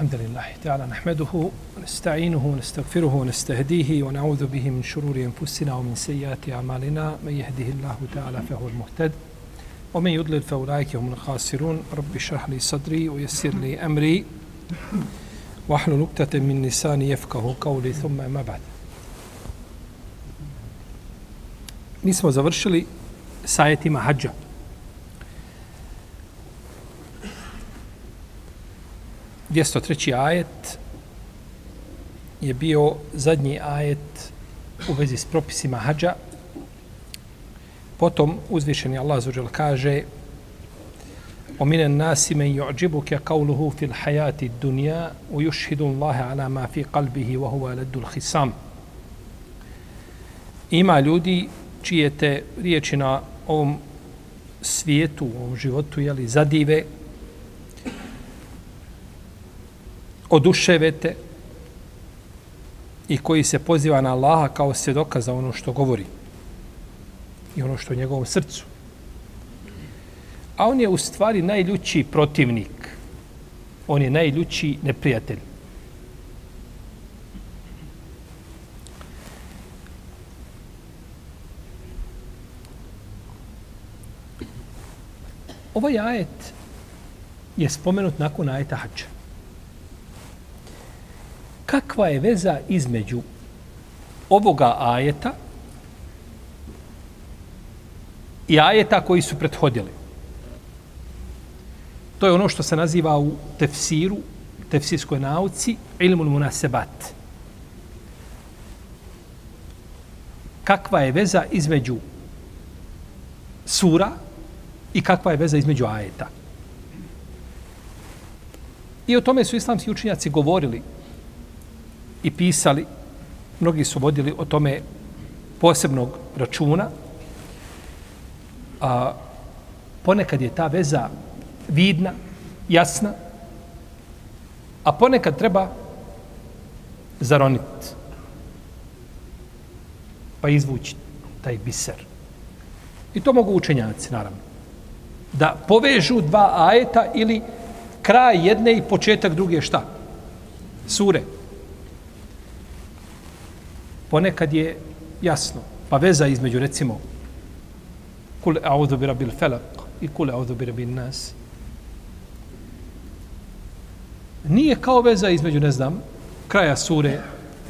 الحمد لله تعالى نحمده ونستعينه ونستغفره ونستهديه ونعوذ به من شرور أنفسنا ومن سيئات أعمالنا. من يهده الله تعالى فهو المهتد ومن يضلل فأولئك هم الخاسرون. رب اشرح لي صدري ويسر لي أمري واحلل نكتة من لساني يفقه قولي ثم ما بعد. Mi smo završili sa ajetima hađa. 203. ajet je bio zadnji ajet u vezi s propisima hađa. Potom uzvišeni Allah zuđel kaže ومن الناس من يعجبك قوله في الحياة الدنيا ويشهد الله على ما في قلبه وهو لد الخصام ima ljudi čije te riječi na ovom svijetu, u ovom životu, jeli, zadive, oduševete i koji se poziva na Allaha kao svjedoka za ono što govori i ono što je u njegovom srcu. A on je u stvari najljući protivnik. On je najljući neprijatelj. Ovaj ajet je spomenut nakon ajeta hađa kakva je veza između ovoga ajeta i ajeta koji su prethodili. To je ono što se naziva u tefsiru, tefsirskoj nauci, ilmun munasebat. Kakva je veza između sura i kakva je veza između ajeta. I o tome su islamski učinjaci govorili i pisali, mnogi su vodili o tome posebnog računa, a ponekad je ta veza vidna, jasna, a ponekad treba zaroniti, pa izvući taj biser. I to mogu učenjaci, naravno. Da povežu dva ajeta ili kraj jedne i početak druge šta? Sure ponekad je jasno. Pa veza između, recimo, kul a'udhu bi rabbil felak i kul a'udhu bi rabbin nas. Nije kao veza između, ne znam, kraja sure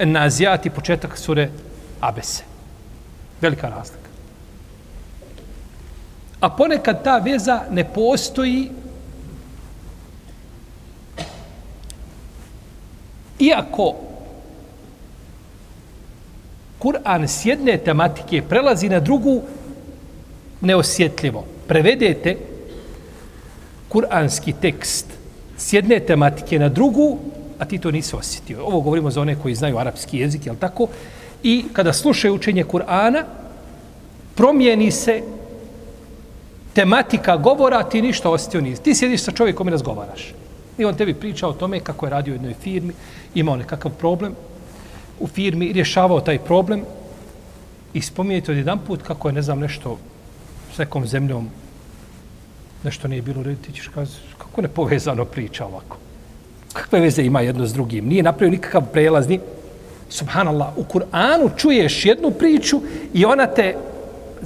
Nazijat i početak sure Abese. Velika razlika. A ponekad ta veza ne postoji iako Kur'an s jedne tematike prelazi na drugu neosjetljivo. Prevedete kur'anski tekst s jedne tematike na drugu, a ti to nisi osjetio. Ovo govorimo za one koji znaju arapski jezik, je tako? I kada slušaju učenje Kur'ana, promijeni se tematika govora, ti ništa osjetio nisi. Ti sjediš sa čovjekom i razgovaraš. I on tebi priča o tome kako je radio u jednoj firmi, imao nekakav problem, u firmi rješavao taj problem i spominjete od jedan put kako je, ne znam, nešto s nekom zemljom nešto nije bilo rediti, ti ćeš kazati, kako nepovezano priča ovako? Kakve veze ima jedno s drugim? Nije napravio nikakav prelaz, ni... Subhanallah, u Kur'anu čuješ jednu priču i ona te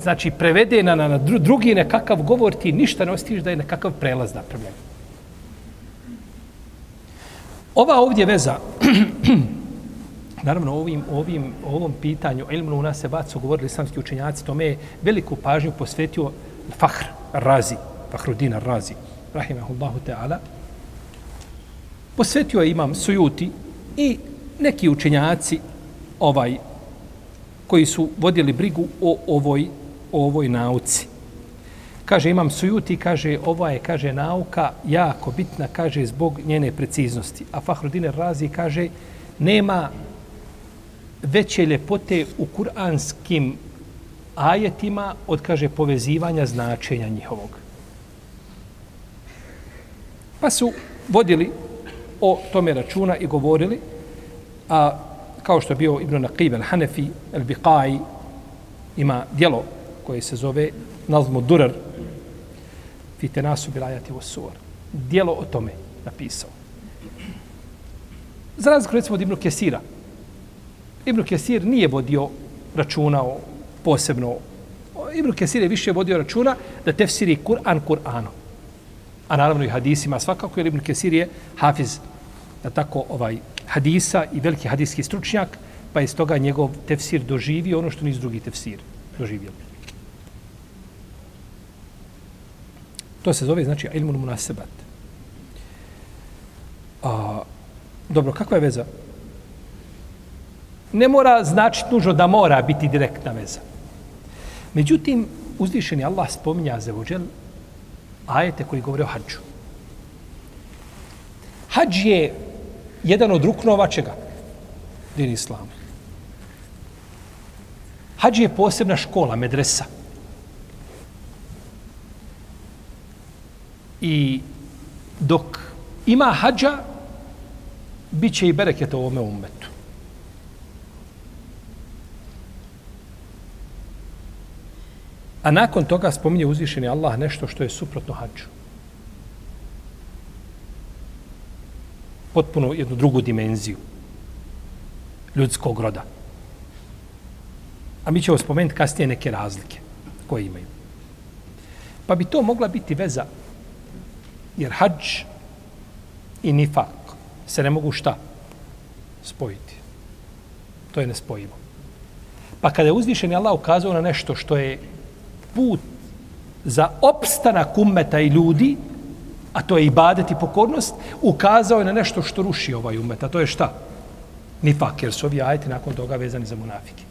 znači prevede na, na drugi nekakav govor, ti ništa ne ostiš da je nekakav prelaz napravljen. Ova ovdje veza Naravno, ovim, ovim, ovom pitanju, ilmu u se bacu, govorili islamski učenjaci, tome je veliku pažnju posvetio Fahr Razi, Fahrudin Razi, rahimahullahu ta'ala. Posvetio je imam Sujuti i neki učenjaci ovaj koji su vodili brigu o ovoj, o ovoj nauci. Kaže, imam Sujuti, kaže, ova je, kaže, nauka jako bitna, kaže, zbog njene preciznosti. A Fahrudin Razi kaže, nema veće ljepote u kuranskim ajetima od, kaže, povezivanja značenja njihovog. Pa su vodili o tome računa i govorili, a kao što je bio Ibn Naqib al-Hanefi, al-Biqai, ima dijelo koje se zove Nazmu Durar, Fitenasu bilajati u suvar. Dijelo o tome napisao. Za razliku recimo od Ibn Kesira. Ibn Kesir nije vodio računa o posebno. Ibn Kesir je više vodio računa da tefsiri Kur'an Kur'anom. A naravno i hadisima svakako, jer Ibn Kesir je hafiz da tako ovaj hadisa i veliki hadijski stručnjak, pa iz toga njegov tefsir doživio ono što niz drugi tefsir doživio. To se zove, znači, ilmun munasebat. A, dobro, kakva je veza? Ne mora značiti nužno da mora biti direktna veza. Međutim, uzvišeni Allah spominja za vođel ajete koji govore o hađu. Hađ je jedan od ruknova čega? Din Islama. Hađ je posebna škola, medresa. I dok ima hađa, bit će i bereket ovome umetu. A nakon toga spominje uzvišeni Allah nešto što je suprotno hađu. Potpuno jednu drugu dimenziju ljudskog roda. A mi ćemo spomenuti kasnije neke razlike koje imaju. Pa bi to mogla biti veza, jer hađ i nifak se ne mogu šta spojiti. To je nespojivo. Pa kada je uzvišen Allah ukazao na nešto što je put za opstanak ummeta i ljudi, a to je ibadet i pokornost, ukazao je na nešto što ruši ovaj ummet, a to je šta? Nifak, jer su ovi ajeti nakon toga vezani za munafike.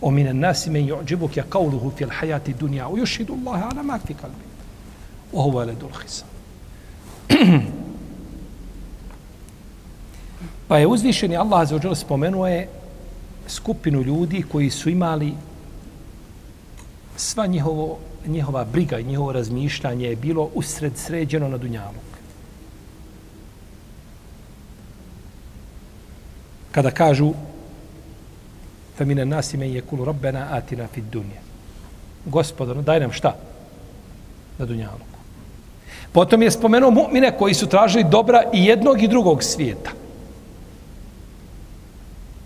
O mine nasi men ju'đibuk ja kauluhu fil hajati dunja u yušidu Allahe ala makfi kalbi. Ovo je ledul hisa. pa je uzvišeni Allah za ođele spomenuo je skupinu ljudi koji su imali sva njihovo, njihova briga i njihovo razmišljanje je bilo usred sređeno na Dunjaluk. Kada kažu femine nasime je kulu robbena atina fid dunje. Gospodar, daj nam šta? Na Dunjaluk. Potom je spomenuo mu'mine koji su tražili dobra i jednog i drugog svijeta.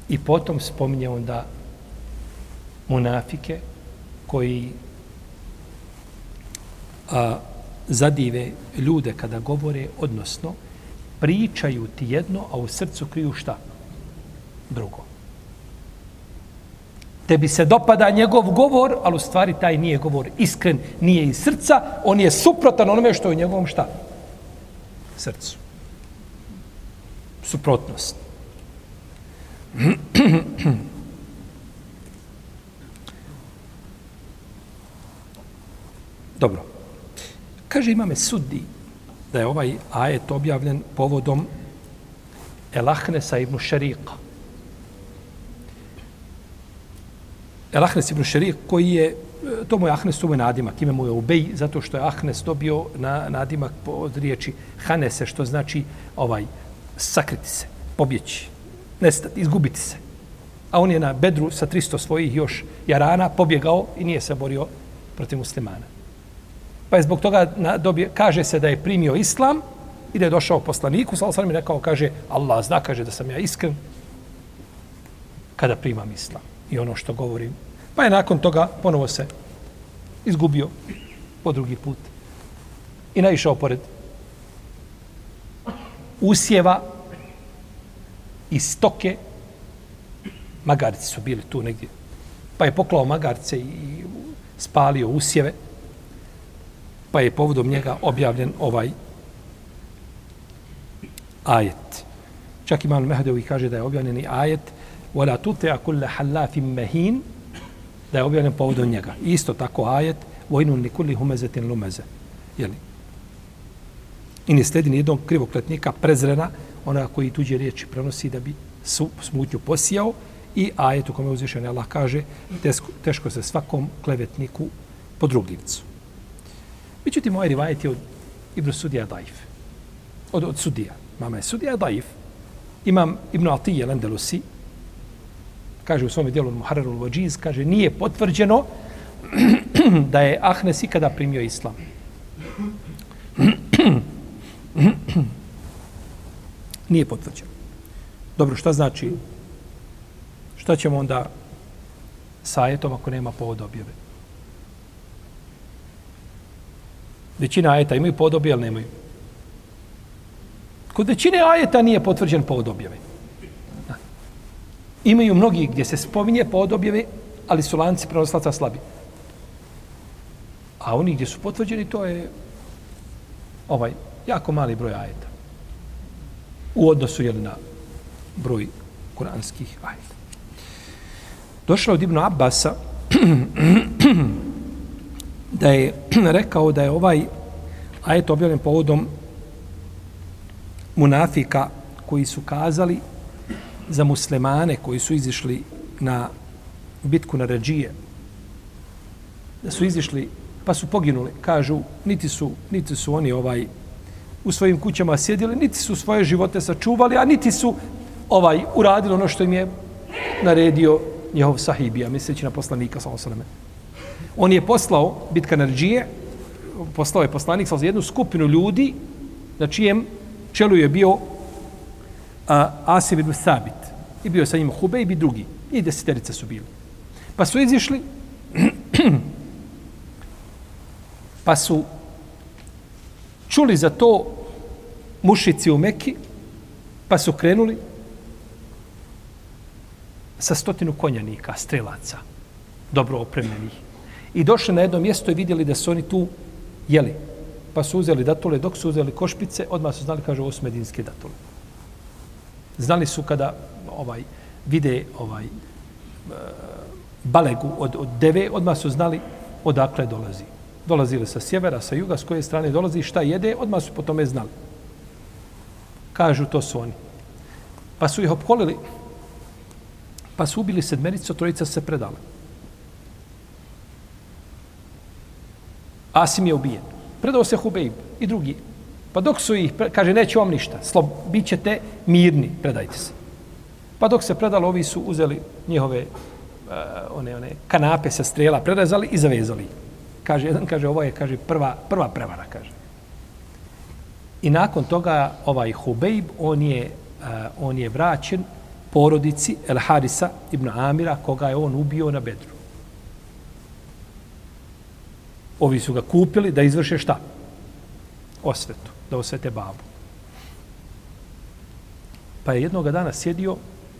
I potom spominje onda munafike koji a, zadive ljude kada govore, odnosno pričaju ti jedno, a u srcu kriju šta? Drugo. Tebi se dopada njegov govor, ali u stvari taj nije govor iskren, nije iz srca, on je suprotan onome što je u njegovom šta? Srcu. Suprotnost. Dobro. Kaže imame sudi da je ovaj ajet objavljen povodom Elahnesa ibn Šarika. Elahnes ibn Šarik koji je to mu je Ahnes, to mu je nadimak, ime mu je Ubej, zato što je Ahnes dobio na, nadimak od riječi Hanese, što znači ovaj sakriti se, pobjeći, nestati, izgubiti se. A on je na bedru sa 300 svojih još jarana pobjegao i nije se borio protiv muslimana. Pa je zbog toga na, dobije, kaže se da je primio islam i da je došao poslaniku, sa osam rekao, kaže, Allah zna, kaže da sam ja iskren kada primam islam i ono što govorim. Pa je nakon toga ponovo se izgubio po drugi put i naišao pored usjeva i stoke magarci su bili tu negdje. Pa je poklao magarce i spalio usjeve. Pa je povodom njega objavljen ovaj ajet. Čak imam Mehdevi kaže da je objavljeni ajet ولا تطع كل حلاف مهين da je objavljen povodom njega. Isto tako ajet vojnu ni kulli humezetin lumeze. Jeli? I ne sledi nijednog krivokletnika prezrena ona koji tuđe riječi prenosi da bi su, smutnju posijao i ajet u kome uzvišen Allah kaže teško, teško se svakom klevetniku po drugljivcu. Međutim, ovaj rivajet je od Ibn Sudija Daif. Od, od Sudija. Mama je Sudija Daif. Imam Ibn Atije Lendelusi, kaže u svom dijelu Muharrarul Wajiz, kaže nije potvrđeno da je Ahnes ikada primio islam. Nije potvrđeno. Dobro, šta znači? Šta ćemo onda sa ajetom ako nema povod objave? Većina ajeta imaju povod objave, ali nemaju. Kod većine ajeta nije potvrđen povod objave. Imaju mnogi gdje se spominje povod objave, ali su lanci prenoslaca slabi. A oni gdje su potvrđeni, to je ovaj jako mali broj ajeta. U odnosu jel, na broj kuranskih ajeta. Došlo od Ibnu Abbasa da je rekao da je ovaj ajet objavljen povodom munafika koji su kazali za muslimane koji su izišli na bitku na Rađije, da su izišli pa su poginuli, kažu, niti su, niti su oni ovaj u svojim kućama sjedili, niti su svoje živote sačuvali, a niti su ovaj uradili ono što im je naredio njehov sahibija, misleći na poslanika, sa osaleme. On je poslao bitka na poslao je poslanik sa jednu skupinu ljudi na čijem čelu je bio a, Asim ibn Sabit. I bio sa njim Hubej i drugi. I deseterice su bili. Pa su izišli, pa su čuli za to mušici u Meki, pa su krenuli sa stotinu konjanika, strelaca, dobro opremljenih. I došli na jedno mjesto i vidjeli da su oni tu jeli. Pa su uzeli datule, dok su uzeli košpice, odmah su znali, kaže, ovo su medinske datule. Znali su kada ovaj vide ovaj e, balegu od, od deve, odmah su znali odakle dolazi. Dolazili sa sjevera, sa juga, s koje strane dolazi, šta jede, odmah su po tome znali. Kažu, to su oni. Pa su ih opkolili, pa su ubili sedmericu, trojica se predala. Asim je ubijen. Predao se Hubeib i drugi. Pa dok su ih, kaže, neće vam ništa, slob, bit ćete mirni, predajte se. Pa dok se predalo, ovi su uzeli njihove uh, one, one kanape sa strela, prerezali i zavezali. Kaže, jedan kaže, ovo je, kaže, prva, prva prevara, kaže. I nakon toga, ovaj Hubeib, on je, uh, on je vraćen porodici El Harisa ibn Amira, koga je on ubio na bedru. Ovi su ga kupili da izvrše šta? Osvetu, da osvete babu. Pa je jednog dana sjedio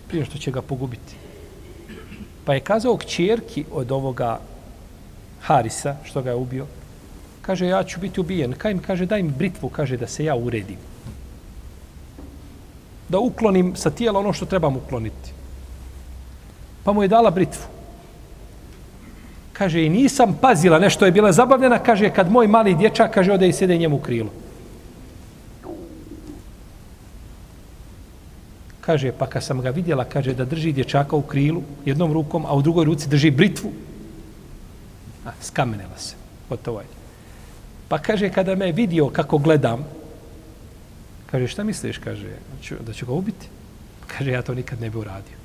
prije što će ga pogubiti. Pa je kazao kćerki od ovoga Harisa, što ga je ubio, kaže, ja ću biti ubijen. Kaj mi kaže, daj mi britvu, kaže, da se ja uredim. Da uklonim sa tijela ono što trebam ukloniti. Pa mu je dala britvu. Kaže, i nisam pazila, nešto je bila zabavljena, kaže, kad moj mali dječak, kaže, ode i sjede njemu u krilo. Kaže, pa kad sam ga vidjela, kaže, da drži dječaka u krilu jednom rukom, a u drugoj ruci drži britvu, a, skamenela se. Gotovo je. Pa kaže, kada me vidio kako gledam, kaže, šta misliš, kaže, da ću ga ubiti? Kaže, ja to nikad ne bi uradio.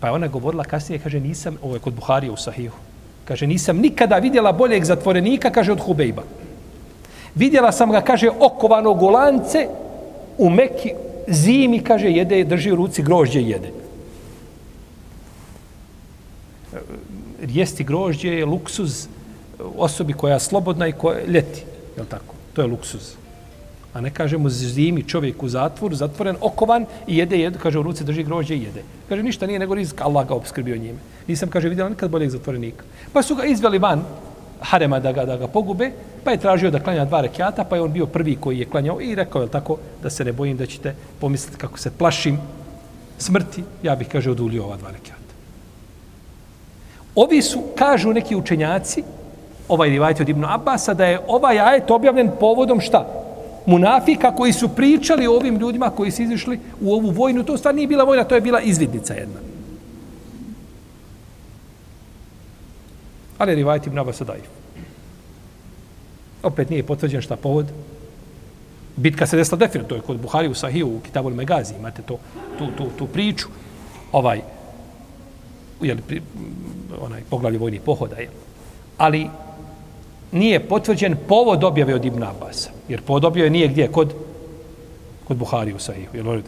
Pa je ona govorila kasnije, kaže, nisam, ovo je kod Buharija u Sahihu, kaže, nisam nikada vidjela boljeg zatvorenika, kaže, od Hubejba. Vidjela sam ga, kaže, okovanog u lance, u Meki, zimi, kaže, jede, drži u ruci grožđe i jede. Jesti grožđe je luksuz osobi koja je slobodna i koja ljeti. Je tako? To je luksuz. A ne kažemo zimi čovjek u zatvoru, zatvoren, okovan i jede, jede, kaže u ruci drži grožđe i jede. Kaže ništa nije nego rizik, Allah ga obskrbio njime. Nisam, kaže, vidjela nikad boljeg zatvorenika. Pa su ga izveli van harema da ga, da ga pogube, pa je tražio da klanja dva rekiata, pa je on bio prvi koji je klanjao i rekao, je tako, da se ne bojim da ćete pomisliti kako se plašim smrti, ja bih, kaže, odulio ova dva rekiata. Ovi su, kažu neki učenjaci, ovaj rivajte od Ibnu Abasa, da je ovaj ajet objavljen povodom šta? munafika koji su pričali o ovim ljudima koji su izišli u ovu vojnu. To stvar nije bila vojna, to je bila izvidnica jedna. Ali rivajt ibn Abasa Adaif. Opet nije potvrđen šta povod. Bitka se desila definitivno, to je kod Buhari u Sahiju, u Kitabul Megazi, imate to, tu, tu, tu priču. Ovaj, jeli, pri, onaj poglavlje vojnih pohoda. Je. Ali nije potvrđen povod objave od Ibn Abbas. Jer povod objave nije gdje? Kod, kod Buhari u Sahihu, jel?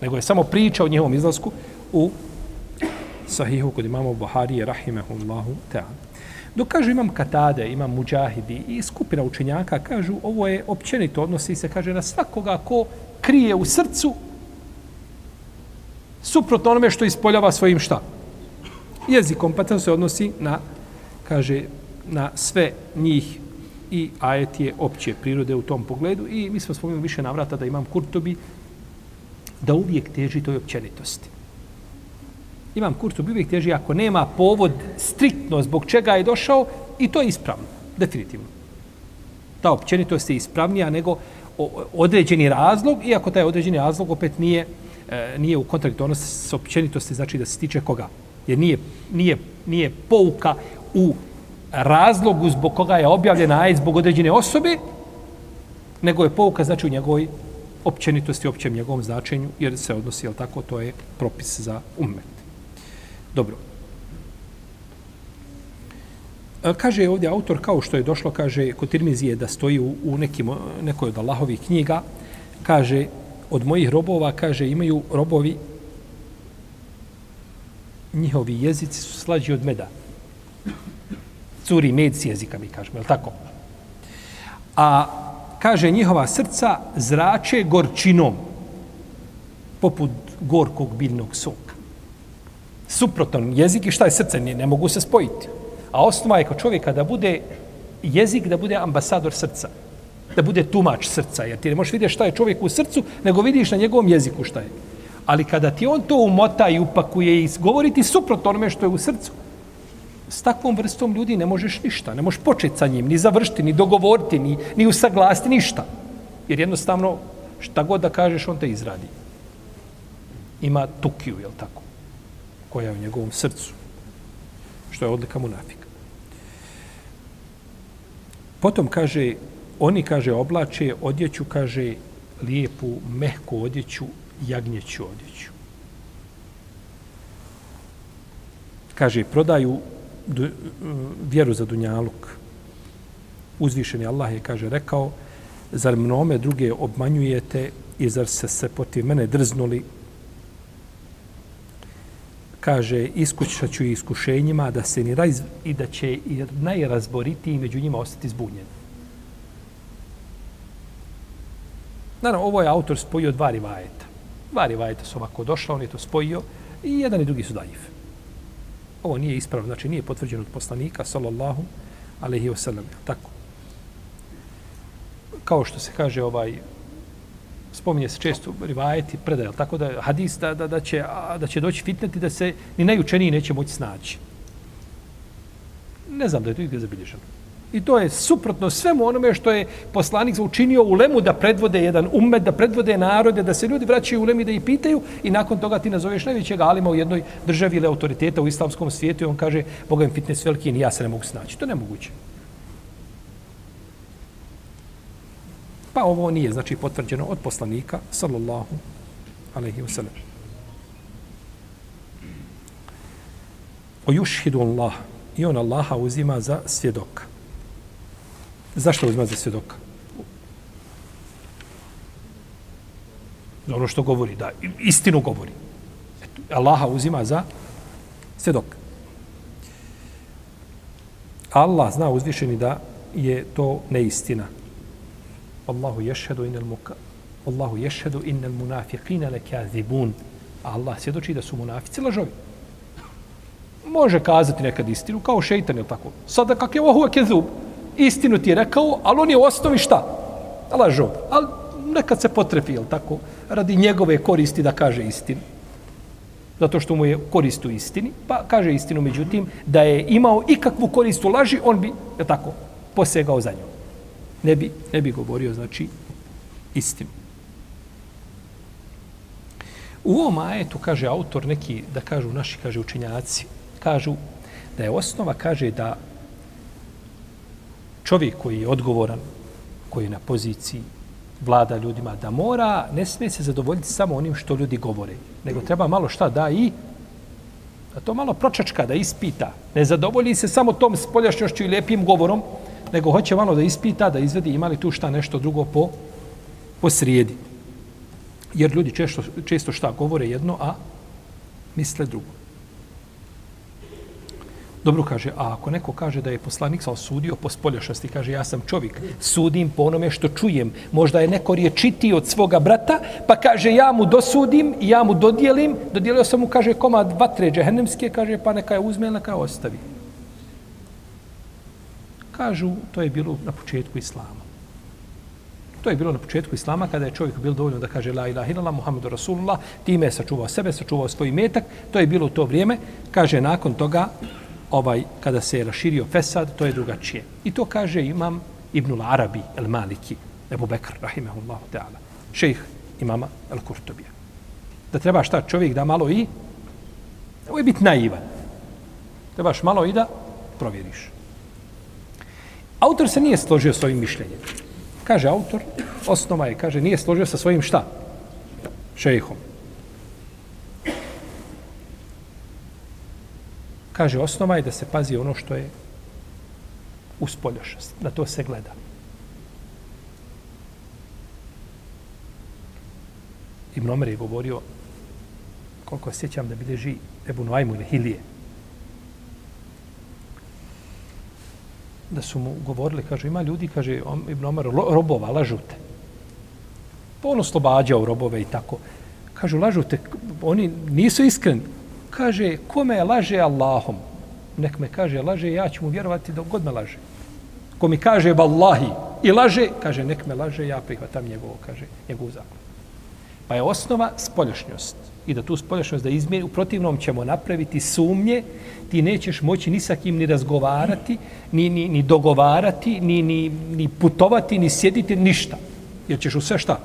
Nego je samo priča o njihovom izlasku u Sahihu kod imamo Buharije, rahimehullahu ta'ala. Dok kažu imam katade, imam muđahidi i skupina učenjaka, kažu ovo je općenito, odnosi se, kaže, na svakoga ko krije u srcu suprotno onome što ispoljava svojim šta? Jezik pa se odnosi na, kaže, na sve njih i ajet je opće prirode u tom pogledu i mi smo spomenuli više navrata da imam Kurtobi da uvijek teži toj općenitosti. Imam Kurtobi uvijek teži ako nema povod striktno zbog čega je došao i to je ispravno, definitivno. Ta općenitost je ispravnija nego određeni razlog, iako taj određeni razlog opet nije, e, nije u kontradiktornosti s općenitosti, znači da se tiče koga. Jer nije, nije, nije pouka u razlogu zbog koga je objavljena ajet zbog određene osobe, nego je pouka znači u njegovoj općenitosti, općem njegovom značenju, jer se odnosi, jel tako, to je propis za ummet. Dobro. E, kaže ovdje autor, kao što je došlo, kaže, kod Tirmizije da stoji u, u nekim, nekoj od Allahovih knjiga, kaže, od mojih robova, kaže, imaju robovi, njihovi jezici su slađi od meda curi med s jezika, mi kažemo, je tako? A kaže njihova srca zrače gorčinom poput gorkog biljnog soka. Suprotan jezik i šta je srce, ne, ne mogu se spojiti. A osnova je kod čovjeka da bude jezik, da bude ambasador srca. Da bude tumač srca. Jer ti ne možeš vidjeti šta je čovjek u srcu, nego vidiš na njegovom jeziku šta je. Ali kada ti on to umota i upakuje i govori ti suprotno onome što je u srcu, s takvom vrstom ljudi ne možeš ništa. Ne možeš početi sa njim, ni završiti, ni dogovoriti, ni, ni usaglasiti, ništa. Jer jednostavno, šta god da kažeš, on te izradi. Ima tukiju, jel tako? Koja je u njegovom srcu. Što je odlika munafika. Potom kaže, oni, kaže, oblače odjeću, kaže, lijepu, mehku odjeću, jagnjeću odjeću. Kaže, prodaju du, eh, vjeru za dunjaluk. Uzvišeni Allah je, kaže, rekao, zar mnome druge obmanjujete i zar se se protiv mene drznuli? Kaže, iskušat ću iskušenjima da se ni raz, i da će i najrazboritiji među njima ostati zbunjeni. Naravno, ovo je autor spojio dva rivajeta. Dva rivajeta su ovako došla, on je to spojio i jedan i drugi su daif. Ovo nije ispravno, znači nije potvrđeno od poslanika, sallallahu alaihi wasallam. Tako. Kao što se kaže ovaj, spominje se često rivajeti, predaje, tako da hadis da, da, da, će, da će doći fitneti da se ni najučeniji neće moći snaći. Ne znam da je to igde zabilježeno. I to je suprotno svemu onome što je poslanik učinio u lemu da predvode jedan umet, da predvode narode, da se ljudi vraćaju u lemi da ih pitaju i nakon toga ti nazoveš najvećeg alima u jednoj državi ili autoriteta u islamskom svijetu i on kaže Boga im fitness veliki ni ja se ne mogu snaći. To je nemoguće. Pa ovo nije, znači, potvrđeno od poslanika, sallallahu alaihi wasallam. O yushhidu Allah. I on Allaha uzima za svjedoka. Zašto uzima za svjedoka? Za ono što govori, da, istinu govori. Eto, Allaha uzima za svjedoka. Allah zna uzvišeni da je to neistina. Allahu ješhedu inel muka. Allahu ješhedu inel munafiqina lekazibun. Allah svjedoči da su munafici lažovi. Može kazati nekad istinu, kao šeitan, je tako? Sada kak je ovo kezub? Istinu ti je rekao, ali on je u osnovi šta? Lažo. Ali nekad se potrefi, jel tako? Radi njegove koristi da kaže istinu. Zato što mu je korist u istini, pa kaže istinu, međutim, da je imao ikakvu korist u laži, on bi, jel tako, posegao za njom. Ne bi, ne bi govorio, znači, istinu. U ovom ajetu, kaže autor, neki, da kažu naši, kaže učenjaci, kažu da je osnova, kaže da čovjek koji je odgovoran, koji je na poziciji vlada ljudima, da mora, ne smije se zadovoljiti samo onim što ljudi govore, nego treba malo šta da i da to malo pročačka, da ispita. Ne zadovolji se samo tom spoljašnjošću i lijepim govorom, nego hoće malo da ispita, da izvedi imali tu šta nešto drugo po, po srijedi. Jer ljudi često, često šta govore jedno, a misle drugo. Dobro kaže, a ako neko kaže da je poslanik sa osudio po spoljašnosti, kaže ja sam čovjek, sudim po onome što čujem. Možda je neko riječiti od svoga brata, pa kaže ja mu dosudim, ja mu dodijelim, dodijelio sam mu, kaže, komad vatre džehennemske, kaže, pa neka je uzme, neka je ostavi. Kažu, to je bilo na početku islama. To je bilo na početku islama kada je čovjek bil dovoljno da kaže la ilaha illallah Muhammedu Rasulullah, time je sačuvao sebe, sačuvao svoj metak. To je bilo u to vrijeme. Kaže nakon toga ovaj kada se je raširio fesad, to je drugačije. I to kaže imam Ibn Arabi el Maliki, Ebu Bekr, rahimahullahu ta'ala, šejh imama el Kurtobija. Da treba šta čovjek da malo i, ovo je biti naivan. Trebaš malo i da provjeriš. Autor se nije složio s ovim mišljenjem. Kaže autor, osnova je, kaže, nije složio sa svojim šta? Šejhom. Kaže, osnova je da se pazi ono što je uspoljošnost. Da to se gleda. Ibn Omer je govorio, koliko sjećam da bilježi Ebu Noajmu ili Hilije, da su mu govorili, kaže, ima ljudi, kaže, Ibn Omer, robova, lažute. Pa on oslobađao robove i tako. Kažu, lažute, oni nisu iskreni. Kaže, kome laže Allahom? Nek me kaže, laže, ja ću mu vjerovati dok god me laže. Ko mi kaže, vallahi, i laže, kaže, nek me laže, ja prihvatam njegovo, kaže, njegov zakon. Pa je osnova spoljašnjost. I da tu spoljašnjost da izmijeni, u protivnom ćemo napraviti sumnje, ti nećeš moći ni sa kim ni razgovarati, ni, ni, ni dogovarati, ni, ni, ni putovati, ni sjediti, ništa. Jer ćeš u sve šta?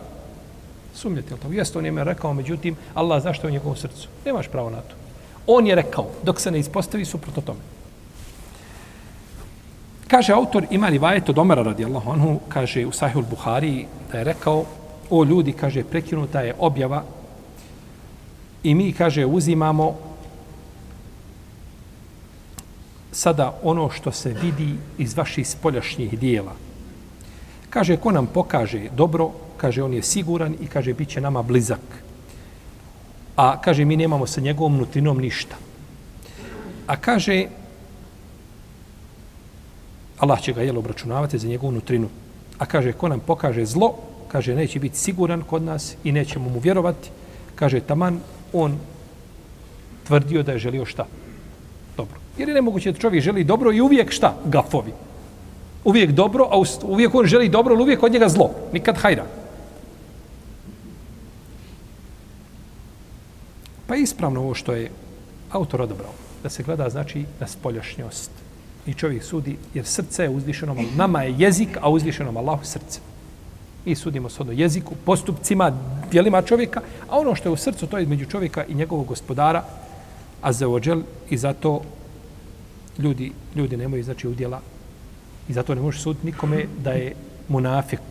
Sumnjati. Jeste, on je me rekao, međutim, Allah zašto je u njegovom srcu? Nemaš pravo na to. On je rekao, dok se ne ispostavi suprotno tome. Kaže autor, ima rivajet od Omara radijallahu anhu, kaže u Sahihul Buhari, da je rekao, o ljudi, kaže, prekinuta je objava i mi, kaže, uzimamo sada ono što se vidi iz vaših spoljašnjih dijela. Kaže, ko nam pokaže dobro, kaže, on je siguran i kaže, bit će nama blizak a kaže mi nemamo sa njegovom nutrinom ništa. A kaže Allah će ga jelo obračunavati za njegovu nutrinu. A kaže ko nam pokaže zlo, kaže neće biti siguran kod nas i nećemo mu vjerovati. Kaže taman on tvrdio da je želio šta? Dobro. Jer je nemoguće da čovjek želi dobro i uvijek šta? Gafovi. Uvijek dobro, a uvijek on želi dobro, ali uvijek od njega zlo. Nikad hajra. Pa ispravno ovo što je autor odobrao, da se gleda znači na spoljašnjost. I čovjek sudi, jer srce je uzvišeno, nama je jezik, a uzvišeno Allahu srce. I sudimo se ono jeziku, postupcima, dijelima čovjeka, a ono što je u srcu, to je između čovjeka i njegovog gospodara, a za ođel, i zato ljudi, ljudi nemaju znači udjela i zato ne može suditi nikome da je munafik.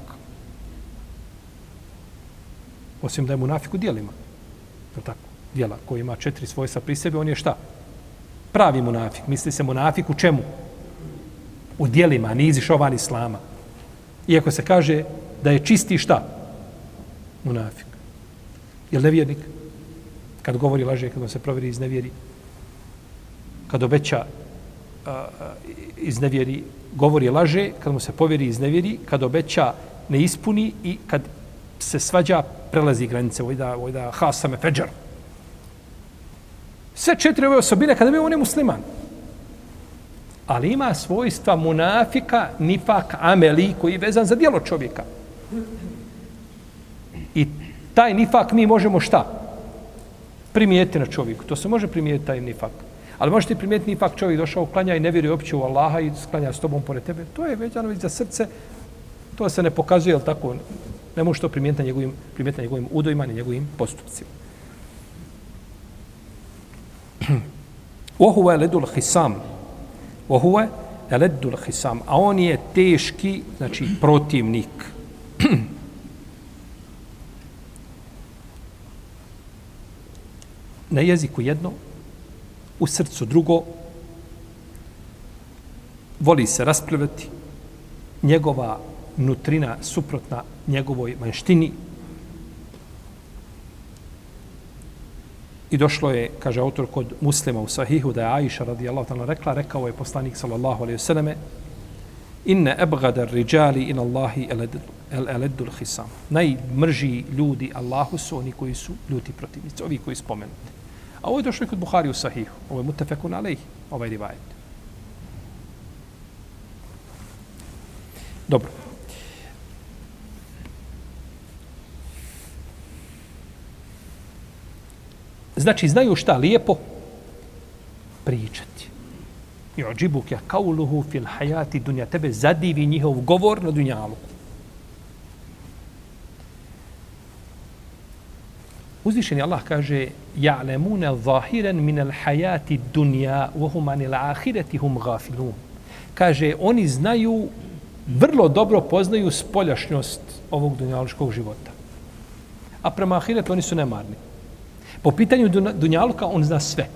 Osim da je munafik u dijelima. Je tako? Djela koji ima četiri svojstva pri sebi, on je šta? Pravi munafik. Misli se munafik u čemu? U djelima, ni izišao van islama. Iako se kaže da je čisti šta? Munafik. Je li nevjernik? Kad govori laže, kad se provjeri iz nevjeri, kad obeća iz nevjeri, govori laže, kad mu se povjeri iz nevjeri, kad obeća ne ispuni i kad se svađa, prelazi granice, vojda, vojda hasame feđar. Sve četiri ove osobine kada bi on je musliman. Ali ima svojstva munafika, nifak, ameli, koji je vezan za dijelo čovjeka. I taj nifak mi možemo šta? Primijeti na čovjeku. To se može primijeti taj nifak. Ali možete primijeti nifak čovjek došao, klanja i ne vjeruje opće u Allaha i sklanja s tobom pored tebe. To je vezano za srce. To se ne pokazuje, jel tako ne može to primijeti na njegovim, primijeti na njegovim udojima, na njegovim postupcima. Ohuve ledul hisam. Ohuve ledul hisam. A on je teški, znači protivnik. Na jeziku jedno, u srcu drugo, voli se raspravljati, njegova nutrina suprotna njegovoj manštini I došlo je, kaže autor kod muslima u sahihu, da je Aisha radijallahu ta'ala rekla, rekao je poslanik sallallahu alaihi vseleme, inne ebgadar riđali in Allahi el eledul hisam. Najmrži ljudi Allahu su oni koji su ljuti protivnici, ovi koji spomenuti. A ovo je došlo i kod Buhari u sahihu. Ovo je mutefekun alejh, ovaj rivajet. Dobro. Znači, znaju šta lijepo? Pričati. I ođibuk je kauluhu fil hajati dunja. Tebe zadivi njihov govor na dunjalu. Uzvišeni Allah kaže ja'lemune zahiren min al hajati dunja vohum anil ahireti hum gafilun. Kaže, oni znaju, vrlo dobro poznaju spoljašnjost ovog dunjaluškog života. A prema ahiretu oni su nemarni. Po pitanju Dunjaluka on zna sve.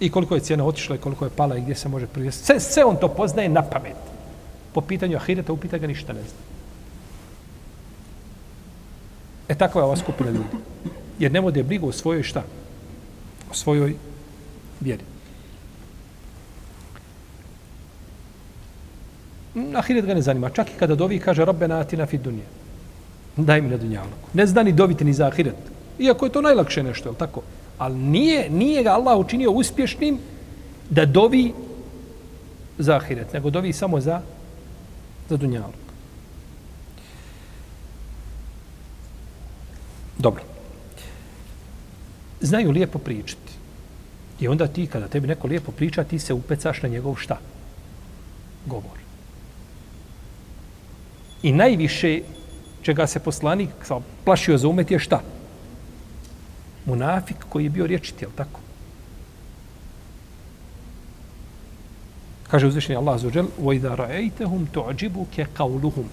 I koliko je cijena otišla i koliko je pala i gdje se može privesti. Sve, sve on to poznaje na pamet. Po pitanju Ahireta upita ga ništa ne zna. E tako je ova skupina ljudi. Jer ne vode brigu o svojoj šta? O svojoj vjeri. Ahiret ga ne zanima. Čak i kada dovi kaže Rabbe na atina fi dunije. Daj mi na dunjaluku. Ne zna ni doviti ni za Ahiret. Iako je to najlakše nešto, je tako? Ali nije, nije ga Allah učinio uspješnim da dovi za ahiret, nego dovi samo za, za dunjalog. Dobro. Znaju lijepo pričati. I onda ti, kada tebi neko lijepo priča, ti se upecaš na njegov šta? Govor. I najviše čega se poslanik plašio za umet je šta? Šta? munafik koji je bio riječiti, jel tako? Kaže uzvišenje Allah za ođel, وَإِذَا رَأَيْتَهُمْ تُعْجِبُكَ قَوْلُهُمْ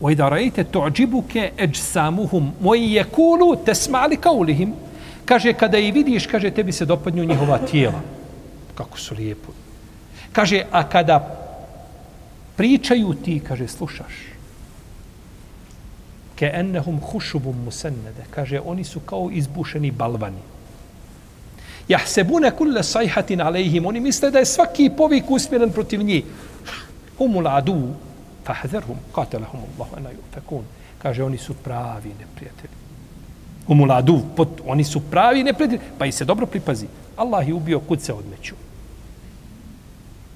وَإِذَا رَأَيْتَ تُعْجِبُكَ أَجْسَامُهُمْ وَيَكُولُ تَسْمَعَ لِكَوْلِهِمْ Kaže, kada i vidiš, kaže, tebi se dopadnju njihova tijela. Kako su lijepo. Kaže, a kada pričaju ti, kaže, slušaš ke ennehum hušubum musennede. Kaže, oni su kao izbušeni balvani. Jahsebune kulle sajhatin alejhim. Oni misle da je svaki povik usmjeren protiv njih. Humul adu. Fahzerhum. Katelahum Allah ena yufekun. Kaže, oni su pravi neprijatelji. Humul adu. Pot, oni su pravi neprijatelji. Pa i se dobro pripazi. Allah je ubio kud se odmeću.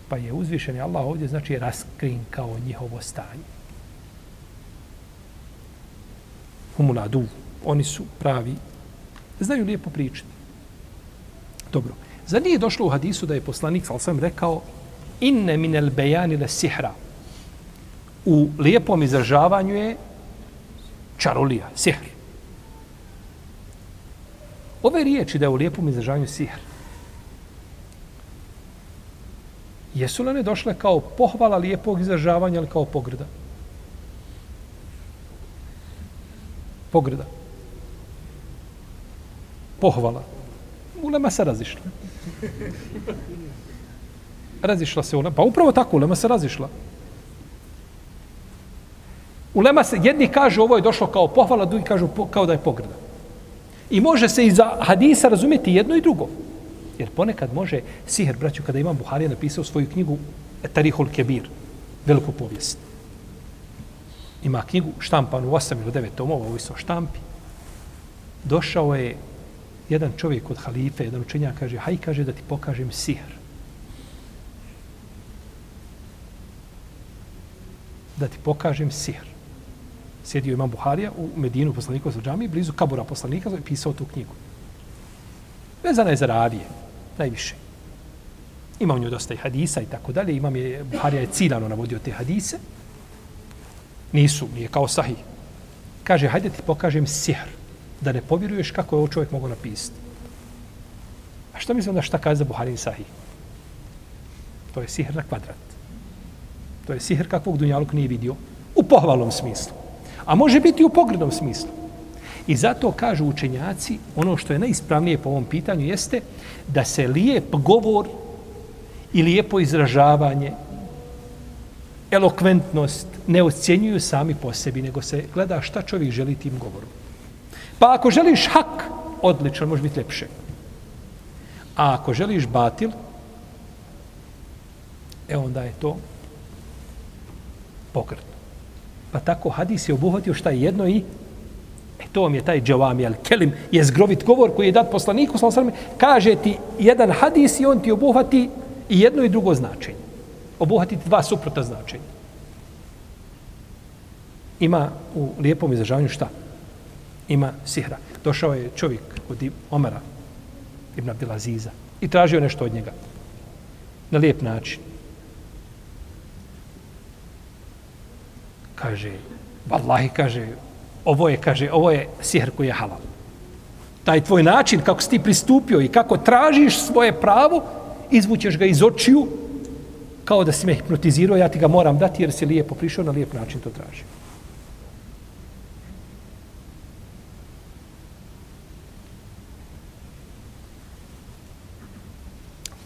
Pa je uzvišen Allah ovdje znači raskrin kao njihovo stanje. Humuladu. Oni su pravi. Znaju lijepo pričati. Dobro. Za nije došlo u hadisu da je poslanik, ali sam rekao, inne minel bejani le sihra. U lijepom izražavanju je čarolija, sihr. Ove riječi da je u lijepom izražavanju sihr, jesu li one došle kao pohvala lijepog izražavanja ili kao pogrda? Pogrda. Pohvala. Ulema se razišla. Razišla se ulema. Pa upravo tako, ulema se razišla. Ulema se, jedni kažu ovo je došlo kao pohvala, drugi kažu kao da je pogrda. I može se iz hadisa razumjeti jedno i drugo. Jer ponekad može siher, braću, kada imam Buharija napisao svoju knjigu Tarihul Kebir, veliku povijest ima knjigu štampanu u 8 ili 9 tomova, ovo isto štampi. Došao je jedan čovjek od halife, jedan učenjak, kaže, haj, kaže, da ti pokažem sihr. Da ti pokažem sihr. Sjedio imam Buharija u Medinu poslanika sa džami, blizu kabura poslanika, i pisao tu knjigu. Vezana je za radije, najviše. Ima u njoj dosta i hadisa i tako dalje. Imam je, Buharija je ciljano navodio te hadise. Nisu, nije kao sahi. Kaže, hajde ti pokažem sihr, da ne povjeruješ kako je ovo čovjek mogo napisati. A što mislim da šta kaže za Buharin sahih? To je sihr na kvadrat. To je sihr kakvog Dunjaluk nije vidio. U pohvalnom smislu. A može biti u pogrednom smislu. I zato kažu učenjaci, ono što je najispravnije po ovom pitanju jeste da se lijep govor i lijepo izražavanje elokventnost ne ocjenjuju sami po sebi, nego se gleda šta čovjek želi tim govorom. Pa ako želiš hak, odlično, može biti lepše. A ako želiš batil, e onda je to pokretno. Pa tako hadis je obuhvatio šta je jedno i e to vam je taj džavami al kelim je zgrovit govor koji je dat poslaniku sallallahu kaže ti jedan hadis i on ti obuhvati i jedno i drugo značenje. Obuhvati dva suprotna značenja. Ima u lijepom izražavanju šta? Ima sihra. Došao je čovjek od Omara ibn Abdelaziza i tražio nešto od njega. Na lijep način. kaže, vallahi, kaže, ovo je, kaže, ovo je sihr koji je halal. Taj tvoj način, kako si ti pristupio i kako tražiš svoje pravo, izvućeš ga iz očiju, kao da si me hipnotizirao, ja ti ga moram dati jer si lijepo prišao na lijep način to tražio.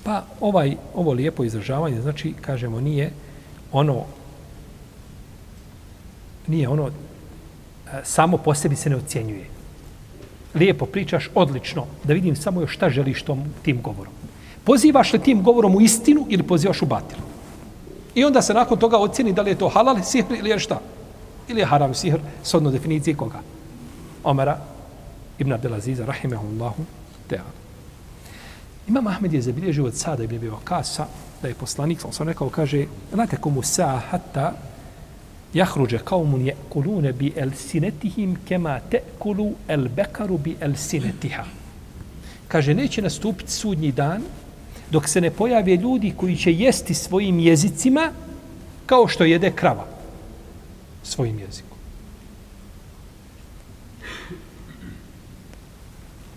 Pa ovaj, ovo lijepo izražavanje, znači, kažemo, nije ono nije ono, e, samo po sebi se ne ocjenjuje. Lijepo pričaš, odlično, da vidim samo još šta želiš tom, tim govorom. Pozivaš li tim govorom u istinu ili pozivaš u batil? I onda se nakon toga ocjeni da li je to halal sihr ili je šta? Ili je haram sihr sodno definiciji koga? Omara ibn Abdelaziza, rahimehullahu, teala. Imam Ahmed je zabilježio od sada ibn Bio Kasa, da je poslanik, sam rekao, kaže, znate komu sa hatta jahruđe kaumun je kulune bi el sinetihim kema te kulu el bekaru bi el sinetiha. Kaže, neće nastupiti sudnji dan dok se ne pojave ljudi koji će jesti svojim jezicima kao što jede krava svojim jezikom.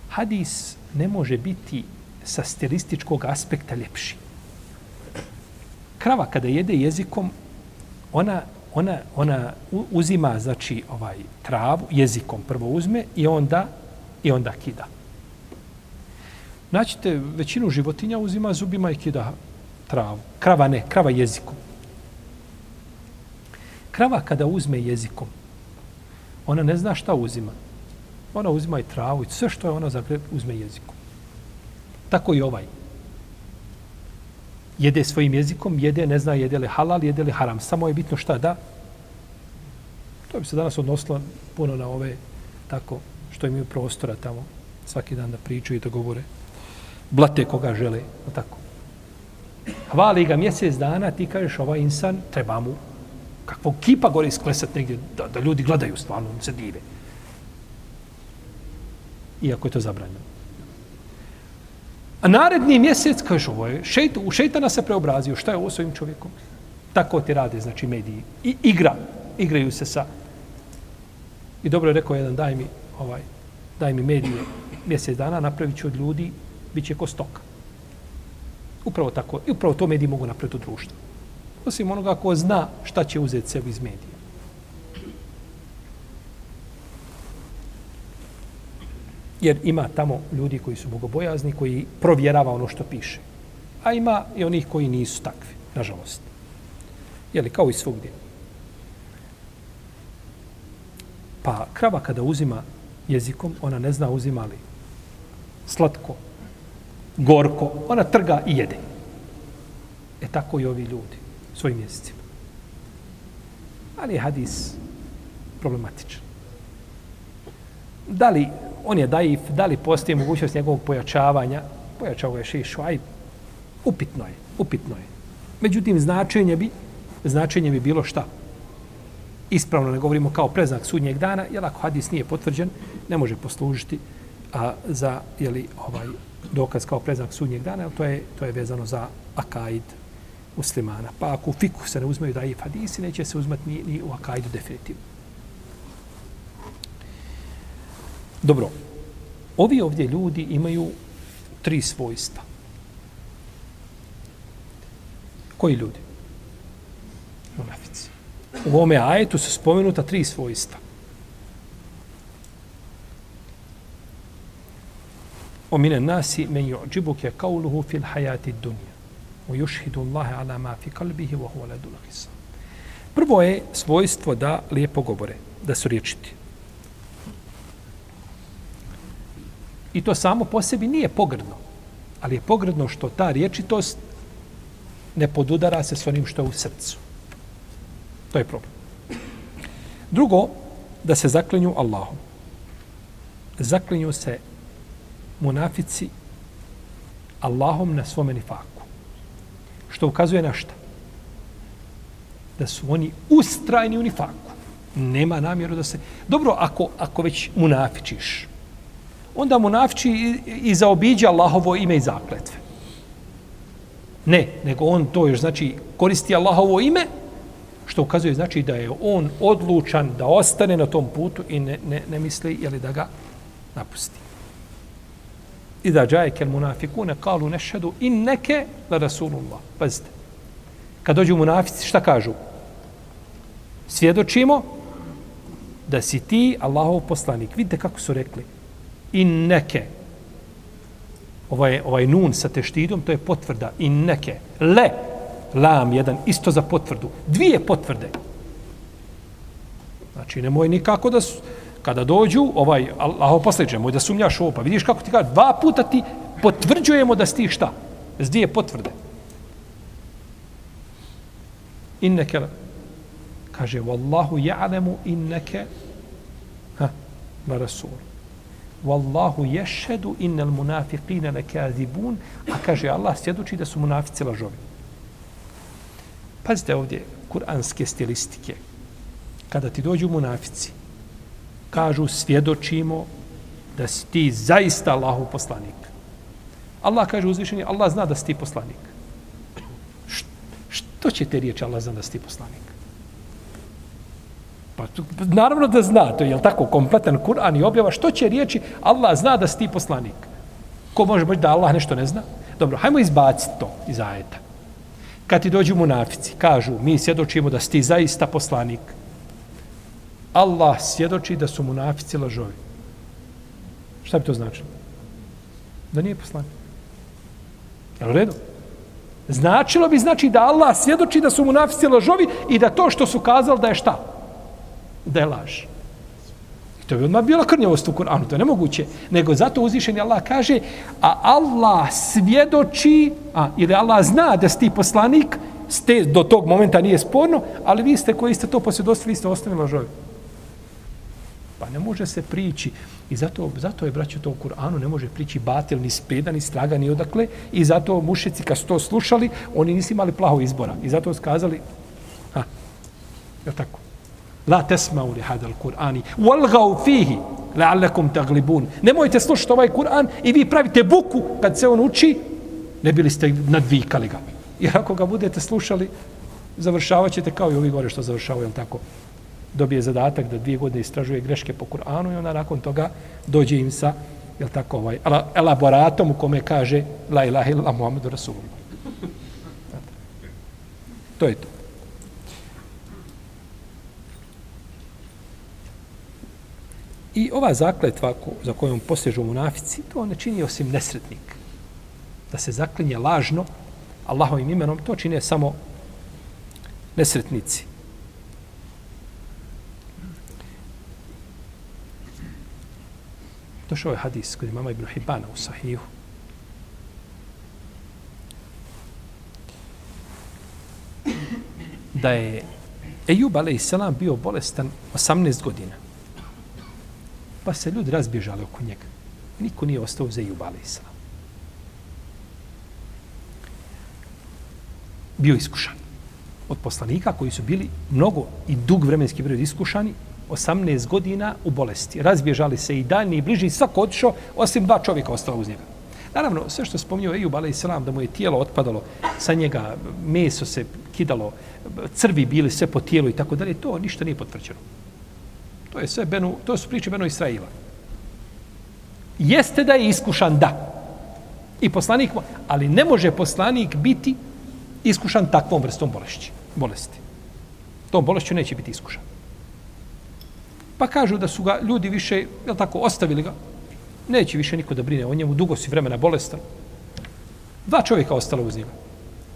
Hadis ne može biti sa stilističkog aspekta ljepši. Krava kada jede jezikom, ona ona, ona uzima znači ovaj travu jezikom prvo uzme i onda i onda kida. Naćite većinu životinja uzima zubima i kida travu. Krava ne, krava jezikom. Krava kada uzme jezikom, ona ne zna šta uzima. Ona uzima i travu i sve što je ona zagreb uzme jezikom. Tako i ovaj jede svojim jezikom, jede, ne zna jede li halal, jede li haram. Samo je bitno šta da. To bi se danas odnosilo puno na ove tako što imaju prostora tamo svaki dan da pričaju i da govore. Blate koga žele, tako. Hvali ga mjesec dana, ti kažeš ovaj insan, treba mu kakvog kipa gore isklesat negdje, da, da ljudi gledaju stvarno, se dive. Iako je to zabranjeno. A naredni mjesec, kažeš, ovo je, šeit, u šeitana se preobrazio, šta je ovo s ovim čovjekom? Tako ti rade, znači, mediji. I igra, igraju se sa... I dobro je rekao jedan, daj mi, ovaj, daj mi medije mjesec dana, napravit ću od ljudi, bit će ko stoka. Upravo tako, i upravo to mediji mogu napraviti u društvu. Osim onoga ko zna šta će uzeti sebi iz medija. Jer ima tamo ljudi koji su bogobojazni, koji provjerava ono što piše. A ima i onih koji nisu takvi, nažalost. Jeli, kao i svugdje. Pa krava kada uzima jezikom, ona ne zna uzima li slatko, gorko, ona trga i jede. E tako i ovi ljudi svojim jezicima. Ali je hadis problematičan. Da li on je daif, da li postoji mogućnost njegovog pojačavanja, pojačao je šišu, aj, upitno je, upitno je. Međutim, značenje bi, značenje bi bilo šta? Ispravno ne govorimo kao preznak sudnjeg dana, jer ako hadis nije potvrđen, ne može poslužiti a, za jeli, ovaj, dokaz kao preznak sudnjeg dana, to je, to je vezano za akaid muslimana. Pa ako u fiku se ne uzmeju daif hadisi, neće se uzmati ni, ni u akaidu definitivno. Dobro, ovi ovdje ljudi imaju tri svojstva. Koji ljudi? Munafici. U ovome ajetu su spomenuta tri svojstva. O mine nasi men ju'đibuke kauluhu fil hajati dunja. O yushhidu Allahe ala ma fi kalbihi wa huwa ladul Prvo je svojstvo da lijepo govore, da su riječiti. I to samo po sebi nije pogrdno. Ali je pogrdno što ta riječitost ne podudara se s onim što je u srcu. To je problem. Drugo, da se zaklinju Allahom. Zaklinju se munafici Allahom na svome nifaku. Što ukazuje na šta? Da su oni ustrajni u nifaku. Nema namjeru da se... Dobro, ako, ako već munafičiš, onda munafiči i, i zaobiđa Allahovo ime i zakletve. Ne, nego on to još znači koristi Allahovo ime, što ukazuje znači da je on odlučan da ostane na tom putu i ne, ne, ne misli je li da ga napusti. I da džaje kel munafikune kalu nešhedu inneke la rasulullah. Pazite. Kad dođu munafici, šta kažu? Svjedočimo da si ti Allahov poslanik. Vidite kako su rekli. Inneke. Ovaj, ovaj nun sa teštidom, to je potvrda. Inneke. Le. Lam jedan, isto za potvrdu. Dvije potvrde. Znači, nemoj nikako da su, kada dođu, ovaj, Allahov poslanik, moj da sumnjaš ovo, pa vidiš kako ti kaže, dva puta ti potvrđujemo da si šta? S dvije potvrde. Inneke. Kaže, Wallahu ja'lemu inneke ha, na rasulu. Wallahu yashhadu innal munafiqina lakazibun, A kaže, Allah svjedoči da su munafici lažovi. Pazite ovdje, kuranske stilistike. Kada ti dođu munafici, kažu, svjedočimo da si ti zaista Allahu poslanik. Allah kaže uzvišenje, Allah zna da si ti poslanik. Što će te riječi Allah zna da si ti poslanik? Pa tu, naravno da zna, to je tako kompletan Kur'an i objava, što će riječi Allah zna da si ti poslanik? Ko može biti da Allah nešto ne zna? Dobro, hajmo izbaciti to iz ajeta. Kad ti dođu munafici, kažu, mi svjedočimo da si ti zaista poslanik. Allah svjedoči da su munafici lažovi. Šta bi to značilo? Da nije poslanik. Je u redu? Značilo bi znači da Allah svjedoči da su munafici lažovi i da to što su kazali da je šta? Da je laž. I to bi odmah bila krnjavost u Kur'anu, to je nemoguće. Nego zato uzvišeni Allah kaže, a Allah svjedoči, a, ili Allah zna da si ti poslanik, ste, do tog momenta nije sporno, ali vi ste koji ste to posvjedostili, ste ostavili lažovi. Pa ne može se prići. I zato, zato je, braćo, to u Kur'anu ne može prići batil, ni speda, ni straga, ni odakle. I zato mušici, kad su to slušali, oni nisu imali plaho izbora. I zato su kazali, ha, je tako? La tesmau li hadal Kur'ani, walgau fihi, la'allakum taglibun. Nemojte slušati ovaj Kur'an i vi pravite buku kad se on uči, ne bili ste nadvikali ga. Jer ako ga budete slušali, završavat ćete kao i ovi gore što završavaju, je tako? dobije zadatak da dvije godine istražuje greške po Kur'anu i onda nakon toga dođe im sa jel tako, ovaj, elaboratom u kome kaže la ilaha illa Muhammedu Rasulullah. To je to. I ova zakletva za kojom posežu munafici, to ne čini osim nesretnik. Da se zaklinje lažno Allahovim imenom, to čine samo nesretnici. Došao je hadis kod imama Ibn Hibana u Sahihu. Da je Ejub a.s. bio bolestan 18 godina. Pa se ljudi razbježali oko njega. Niko nije ostao za Ejub a.s. Bio iskušan od poslanika koji su bili mnogo i dug vremenski period iskušani 18 godina u bolesti. Razbježali se i daljni i bliži, svako otišao, osim dva čovjeka ostala uz njega. Naravno, sve što je Ejub, a.s. da mu je tijelo otpadalo, sa njega meso se kidalo, crvi bili sve po tijelu i tako dalje, to ništa nije potvrđeno. To je sve Benu, to su priče Benu Israila. Jeste da je iskušan, da. I poslanik, ali ne može poslanik biti iskušan takvom vrstom bolesti. bolesti. Tom bolešću neće biti iskušan. Pa kažu da su ga ljudi više, je tako, ostavili ga. Neće više niko da brine o njemu, dugo si vremena bolestan. Dva čovjeka ostalo uz njega.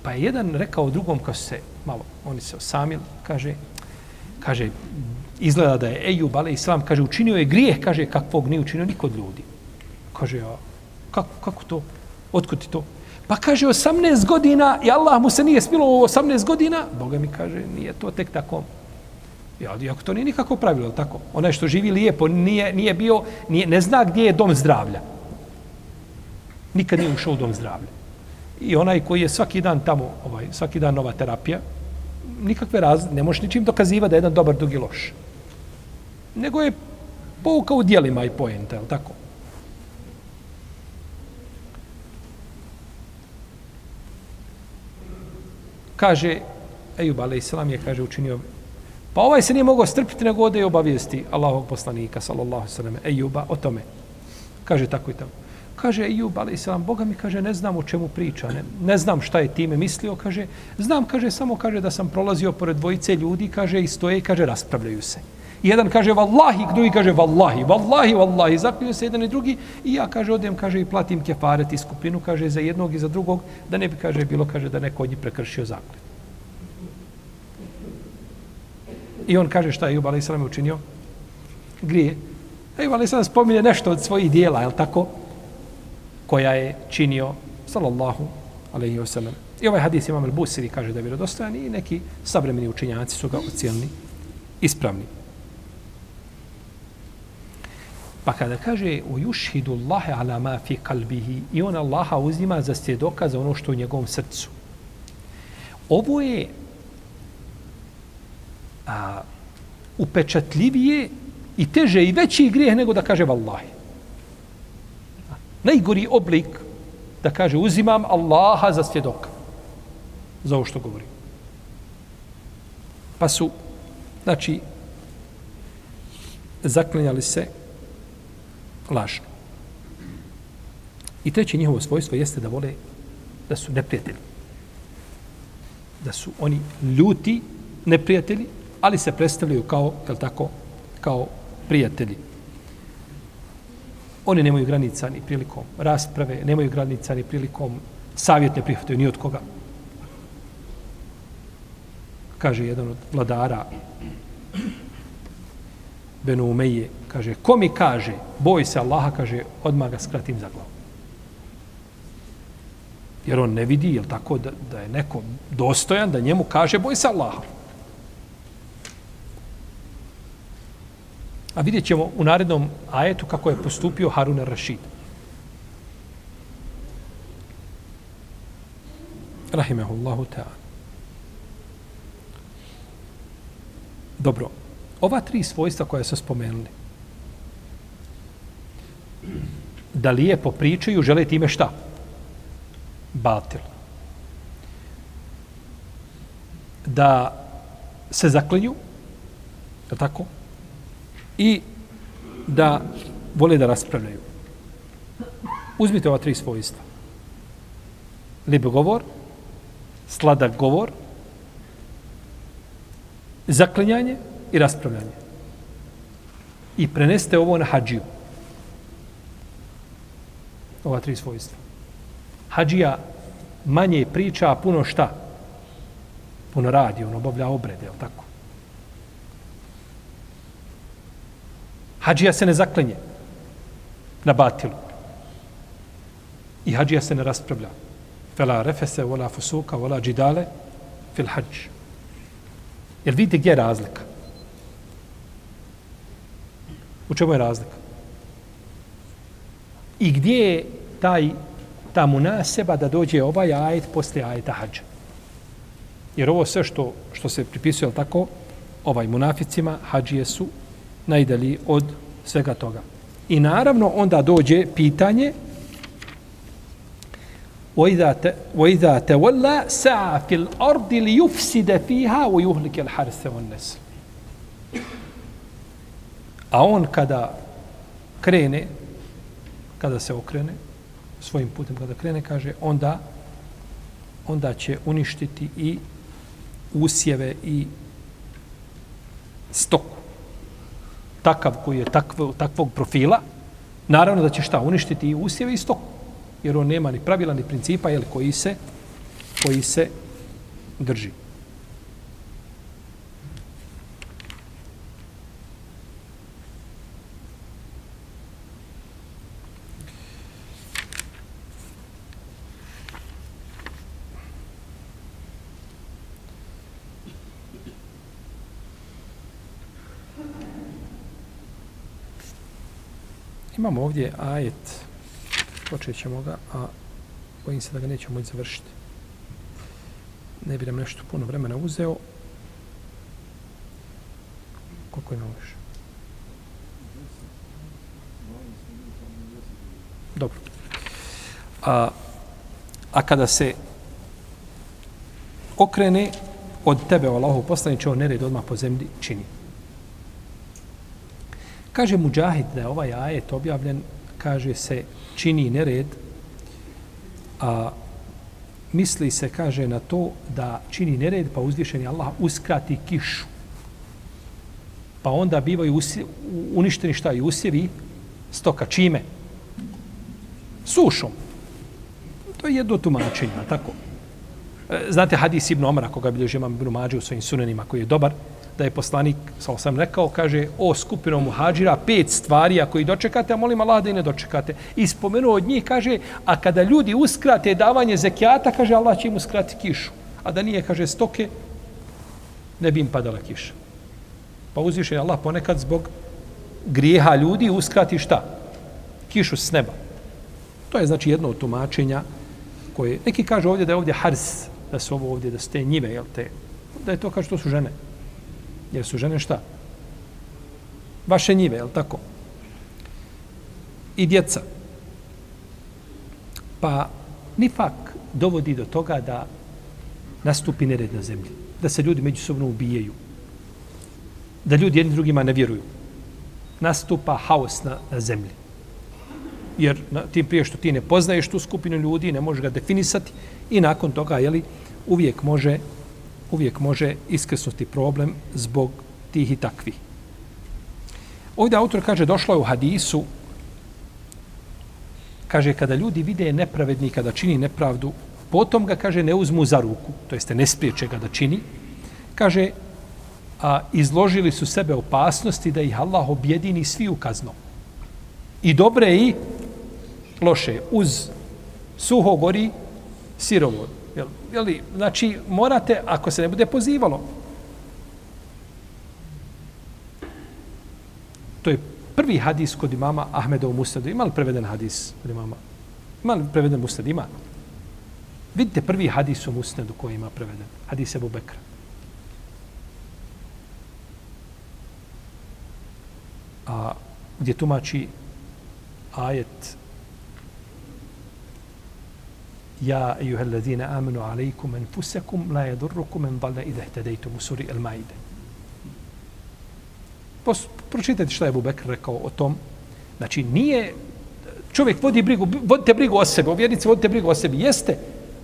Pa je jedan rekao drugom, kao se malo, oni se osamili, kaže, kaže, izgleda da je Ejub, ale islam, kaže, učinio je grijeh, kaže, kakvog nije učinio niko od ljudi. Kaže, a kako, kako to? Otkud ti to? Pa kaže, 18 godina i Allah mu se nije smilo u 18 godina. Boga mi kaže, nije to tek tako. Ja, iako to nije nikako pravilo, tako? Onaj što živi lijepo, nije, nije bio, nije, ne zna gdje je dom zdravlja. Nikad nije ušao u dom zdravlja. I onaj koji je svaki dan tamo, ovaj, svaki dan nova terapija, nikakve raz, ne možeš ničim dokazivati da je jedan dobar, drugi loš. Nego je pouka u dijelima i poenta, je tako? Kaže, Ejub a.s. je, kaže, učinio Pa ovaj se nije mogao strpiti nego ode i obavijesti Allahog poslanika, sallallahu sallam, Ejuba, o tome. Kaže tako i tamo. Kaže Ejub, ali sallam, Boga mi kaže, ne znam o čemu priča, ne, ne znam šta je time mislio, kaže, znam, kaže, samo kaže da sam prolazio pored dvojice ljudi, kaže, i stoje i kaže, raspravljaju se. I jedan kaže, vallahi, drugi kaže, vallahi, vallahi, vallahi, Zaklinju se jedan i drugi, i ja, kaže, odem, kaže, i platim kefaret i skupinu, kaže, za jednog i za drugog, da ne bi, kaže, bilo, kaže, da neko od njih prekršio zaklet. I on kaže šta je Ejub a.s. učinio? Grije. Ejub a.s. spominje nešto od svojih dijela, je tako? Koja je činio, sallallahu alaihi wa sallam. I ovaj hadis imam al-Busiri kaže da je vjerodostojan i neki savremeni učinjaci su ga ocijelni ispravni. Pa kada kaže u yushhidu Allahe ala ma fi kalbihi i on Allaha uzima za svjedoka za ono što u njegovom srcu. Ovo je a, upečatljivije i teže i veći grijeh nego da kaže vallahi. Najgori oblik da kaže uzimam Allaha za svjedoka. Za ovo što govori. Pa su, znači, zaklinjali se lažno. I treće njihovo svojstvo jeste da vole da su neprijatelji. Da su oni ljuti neprijatelji, ali se predstavljaju kao, jel tako, kao prijatelji. Oni nemaju granica ni prilikom rasprave, nemaju granica ni prilikom savjet ne prihvataju ni od koga. Kaže jedan od vladara Benu Umeje, kaže, ko mi kaže, boj se Allaha, kaže, odmah ga skratim za glavu. Jer on ne vidi, jel tako, da, da je neko dostojan da njemu kaže, boj se Allaha. A vidjet ćemo u narednom ajetu kako je postupio Harun al-Rashid. Rahimehullahu ta'ala. Dobro, ova tri svojstva koja su spomenuli, da lijepo pričaju, žele time šta? Batil. Da se zaklinju, je tako? i da vole da raspravljaju. Uzmite ova tri svojstva. Lijep govor, sladak govor, zaklinjanje i raspravljanje. I preneste ovo na hađiju. Ova tri svojstva. Hadžija manje priča, a puno šta? Puno radi, on obavlja obrede, je tako? Hadžija se ne zaklenje na batilu. I hadžija se ne raspravlja. Fela refese, vola fusuka, vola džidale, fil hađ. Jer vidite gdje je razlika? U čemu je razlika? I gdje je taj, ta munaseba da dođe ovaj ajet posle ajeta hađa? Jer ovo sve što, što se pripisuje, tako, ovaj munaficima, hađije su najdalji od svega toga. I naravno onda dođe pitanje وَإِذَا تَوَلَّا سَعَ فِي الْأَرْضِ لِيُفْسِدَ فِيهَا وَيُهْلِكَ الْحَرْسَ وَالنَّسْلِ A on kada krene, kada se okrene, svojim putem kada krene, kaže, onda, onda će uništiti i usjeve i stoku takav koji je takvo, takvog profila, naravno da će šta uništiti i usjeve i stoku. Jer on nema ni pravila ni principa jel, koji se koji se drži. Imamo ovdje ajet, počet ćemo ga, a bojim se da ga nećemo moći završiti. Ne bi nam nešto puno vremena uzeo. Koliko ima još? Dobro. A, a kada se okrene od tebe, o Allahu poslaniče, on nered odmah po zemlji čini. Kaže Mujahid da je ovaj ajet objavljen, kaže se čini nered, a misli se, kaže, na to da čini nered, pa uzvišeni Allah uskrati kišu. Pa onda bivaju usje, uništeni šta i usjevi stoka. Čime? Sušom. To je jedno tumačenje, tako? E, znate hadis Ibn Omara, koga bilježi imam Ibn Mađe u svojim sunenima, koji je dobar, da je poslanik, sa sam rekao, kaže, o skupino muhađira, pet stvari ako ih dočekate, a molim Allah da i ne dočekate. I spomenuo od njih, kaže, a kada ljudi uskrate davanje zekijata, kaže, Allah će im uskrati kišu. A da nije, kaže, stoke, ne bi im padala kiša. Pa uzviše Allah ponekad zbog grijeha ljudi uskrati šta? Kišu s neba. To je znači jedno od tumačenja koje, neki kaže ovdje da je ovdje hars, da su ovo ovdje, da su te njive, jel te, da je to kaže, to su žene. Jer su žene šta? Vaše njive, je tako? I djeca. Pa nifak dovodi do toga da nastupi nered na zemlji. Da se ljudi međusobno ubijaju. Da ljudi jedni drugima ne vjeruju. Nastupa haos na, na zemlji. Jer na, tim prije što ti ne poznaješ tu skupinu ljudi, ne možeš ga definisati i nakon toga, jeli, uvijek može uvijek može iskrsnuti problem zbog tih i takvih. Ovdje autor kaže, došlo je u hadisu, kaže, kada ljudi vide nepravednika kada čini nepravdu, potom ga, kaže, ne uzmu za ruku, to jeste ne spriječe ga da čini, kaže, a izložili su sebe opasnosti da ih Allah objedini svi u kaznom. I dobre i loše, uz suho gori sirovo. Jel, jel, znači, morate, ako se ne bude pozivalo, to je prvi hadis kod imama Ahmeda u Musnadu. Ima li preveden hadis kod imama? Ima li preveden Musnad? Ima. Vidite prvi hadis u Musnadu koji ima preveden. Hadis Ebu Bekra. A gdje tumači ajet Ja, ejuha allazina amanu alaikum enfusakum, la yadurrukum en dalla idha htedejtum u suri El-Maide. Pročitajte šta je Abu Bekr rekao o tom. Znači, nije... Čovjek vodi brigu, vodite brigu o sebi, vjernici vodite brigu o sebi, jeste.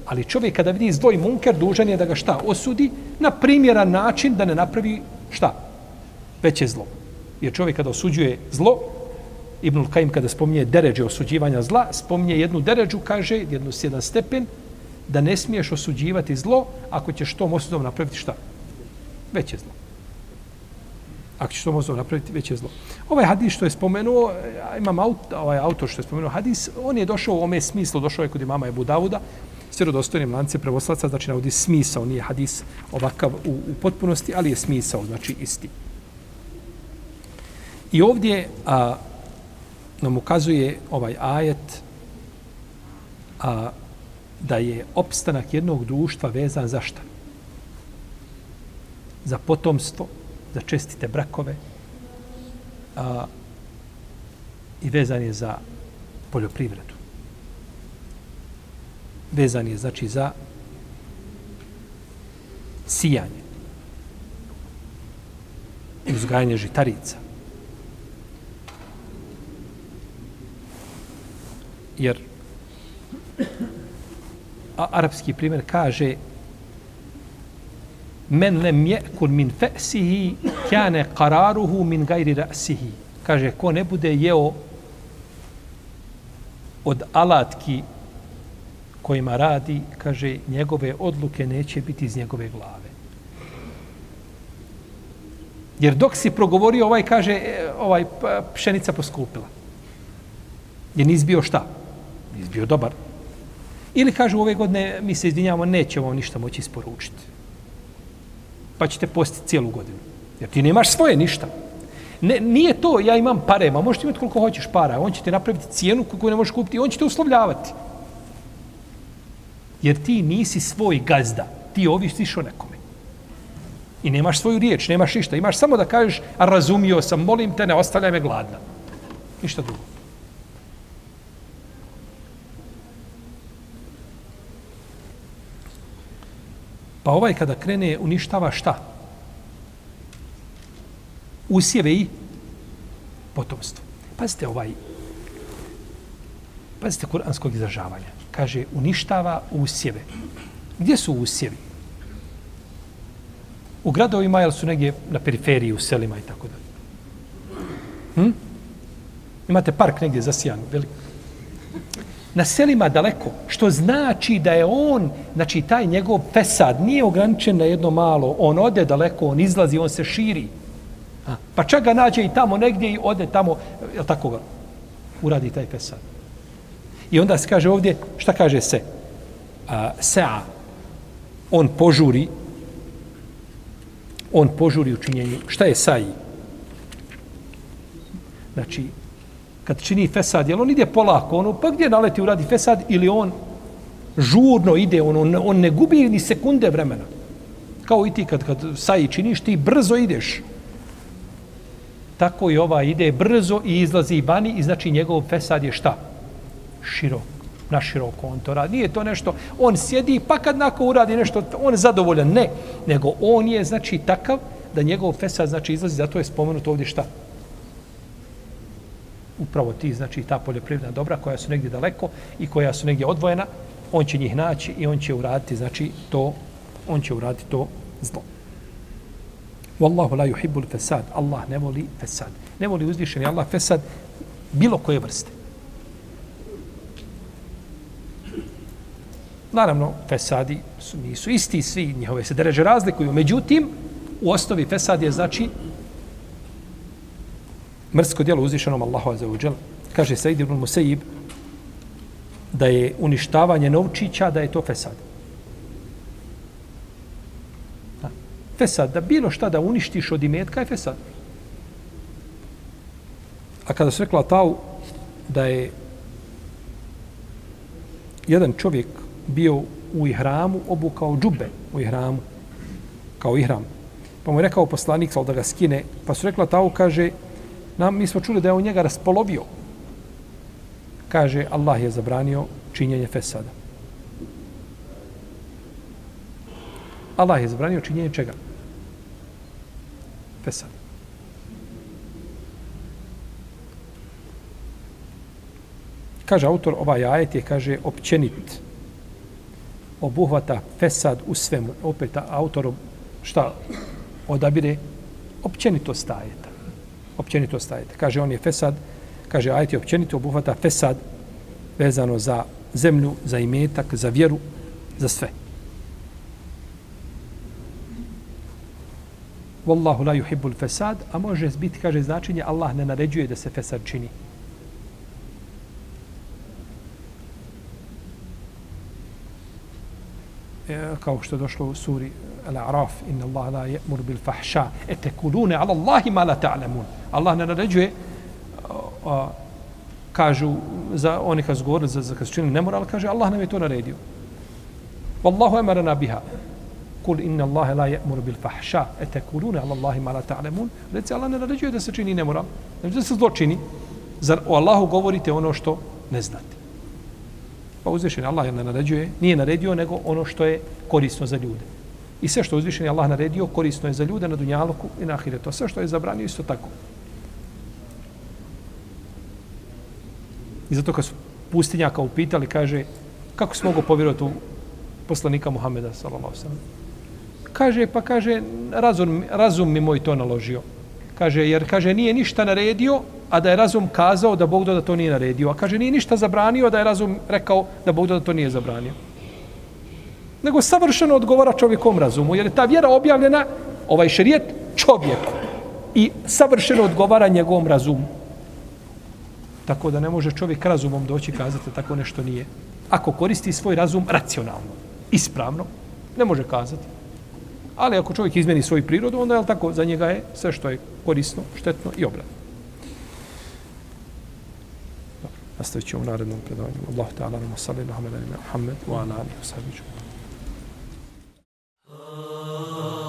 Ali čovjek kada vidi zdvoj munker, dužan je da ga šta osudi na primjeran način da ne napravi šta? Veće zlo. Jer čovjek kada osuđuje zlo, Ibnul Kajim kada spominje deređe osuđivanja zla, spominje jednu deređu, kaže, jednu jedan stepen, da ne smiješ osuđivati zlo ako ćeš tom osudom napraviti šta? Veće zlo. Ako ćeš tom osudom napraviti veće zlo. Ovaj hadis što je spomenuo, imam aut, ovaj autor što je spomenuo hadis, on je došao u ome smislu, došao je kod imama Ebu Davuda, svjerodostojnim lance prevoslaca, znači navodi smisao, nije hadis ovakav u, u potpunosti, ali je smisao, znači isti. I ovdje, a, nam ukazuje ovaj ajet a, da je opstanak jednog društva vezan za šta? Za potomstvo, za čestite brakove a, i vezan je za poljoprivredu. Vezan je znači za sijanje i uzgajanje žitarica. Jer a, arapski primjer kaže men lem je'kul min fe'sihi kjane qararuhu min gajri ra'sihi kaže ko ne bude jeo od alatki kojima radi, kaže, njegove odluke neće biti iz njegove glave. Jer dok si progovorio, ovaj kaže, e, ovaj pšenica poskupila. Je nis bio šta? Nisi bio dobar. Ili kažu ove godine, mi se izvinjavamo, nećemo ništa moći isporučiti. Pa ćete postiti cijelu godinu. Jer ti nemaš svoje ništa. Ne, nije to, ja imam pare, ma možeš imati koliko hoćeš para, on će ti napraviti cijenu koju ne možeš kupiti, on će te uslovljavati. Jer ti nisi svoj gazda, ti ovisiš o nekome. I nemaš svoju riječ, nemaš ništa. Imaš samo da kažeš, a razumio sam, molim te, ne ostavljaj me gladna. Ništa drugo. Pa ovaj kada krene uništava šta? Usjeve i potomstvo. Pazite ovaj, pazite kuranskog izražavanja. Kaže, uništava usjeve. Gdje su usjevi? U gradovima jel su negdje na periferiji, u selima i tako dalje? Hm? Imate park negdje zasijan, veliko. Na selima daleko, što znači da je on, znači taj njegov fesad nije ograničen na jedno malo, on ode daleko, on izlazi, on se širi. A, pa čak ga nađe i tamo negdje i ode tamo, je tako ga uradi taj fesad. I onda se kaže ovdje, šta kaže se? A, sea, on požuri, on požuri u činjenju. Šta je saji? Znači, kad čini fesad, jel on ide polako, ono, pa gdje naleti uradi fesad ili on žurno ide, on, on, on ne gubi ni sekunde vremena. Kao i ti kad, kad saji činiš, ti brzo ideš. Tako i ova ide brzo i izlazi bani i znači njegov fesad je šta? Širok. Na široko on to radi. Nije to nešto, on sjedi pa kad nako uradi nešto, on je zadovoljan. Ne, nego on je znači takav da njegov fesad znači izlazi, zato je spomenuto ovdje šta? Upravo ti, znači ta poljoprivredna dobra koja su negdje daleko i koja su negdje odvojena, on će njih naći i on će uraditi, znači to, on će uraditi to zlo. Wallahu la yuhibbul fasad. Allah ne voli fasad. Ne voli uzvišeni Allah fasad bilo koje vrste. Naravno, fesadi su, nisu isti, svi njihove se dereže razlikuju. Međutim, u osnovi fesad je znači mrsko djelo uzvišenom Allahu Azza wa Kaže Said ibn Musaib da je uništavanje novčića, da je to fesad. Da. Fesad, da bilo šta da uništiš od imetka je fesad. A kada se rekla tau da je jedan čovjek bio u ihramu, obukao džube u ihramu, kao ihram. Pa mu je rekao poslanik, da ga skine, pa su rekla tau, kaže, Nam, mi smo čuli da je on njega raspolovio. Kaže, Allah je zabranio činjenje fesada. Allah je zabranio činjenje čega? Fesada. Kaže autor, ovaj ajet je, kaže, općenit. Obuhvata fesad u svemu. Opet autor, šta odabire? Općenito stajeta općenito stajete. Kaže, on je fesad, kaže, ajet je općenito obuhvata fesad vezano za zemlju, za imetak, za vjeru, za sve. Wallahu la yuhibbul fesad, a može biti, kaže, značenje, Allah ne naređuje da se fesad čini. E, kao što je došlo u suri Al-A'raf, inna Allah la je'mur bil fahsha, etekulune ala Allahi ma la ta'lamun. Allah ne naređuje, a, kažu, za oni kad zgovorili, za, za kad su činili nemoral, kaže Allah nam je to naredio. Wallahu emarana biha. Kul inna Allahe la je'mur bil fahsha, etekulune ala Allahi ma la ta'lamun. Reci, Allah ne naređuje da se čini nemoral. Ne da se zlo čini. Zar o Allahu govorite ono što ne znate. Pa uzvišen Allah je ne naređuje, nije naredio, nego ono što je korisno za ljude. I sve što je uzvišen Allah naredio, korisno je za ljude na Dunjaluku i na Ahiretu. Sve što je zabranio, isto tako. I zato kad su pustinjaka upitali, kaže, kako si mogu povjerovati u poslanika Muhameda, sallallahu sallam? Kaže, pa kaže, razum, razum mi moj to naložio. Kaže, jer, kaže, nije ništa naredio, a da je razum kazao da Bog da to nije naredio. A kaže, nije ništa zabranio, da je razum rekao da Bog da to nije zabranio. Nego savršeno odgovara čovjekom razumu, jer je ta vjera objavljena, ovaj šerijet, čovjeku. I savršeno odgovara njegovom razumu. Tako da ne može čovjek razumom doći kazati tako nešto nije. Ako koristi svoj razum racionalno, ispravno, ne može kazati. Ali ako čovjek izmeni svoju prirodu, onda je tako, za njega je sve što je korisno, štetno i obratno. Nastavit ćemo u narednom predavanju. Allah ta'ala, sallallahu alaihi wa sallam, Muhammed, wa ala alihi wa sahbihi Oh.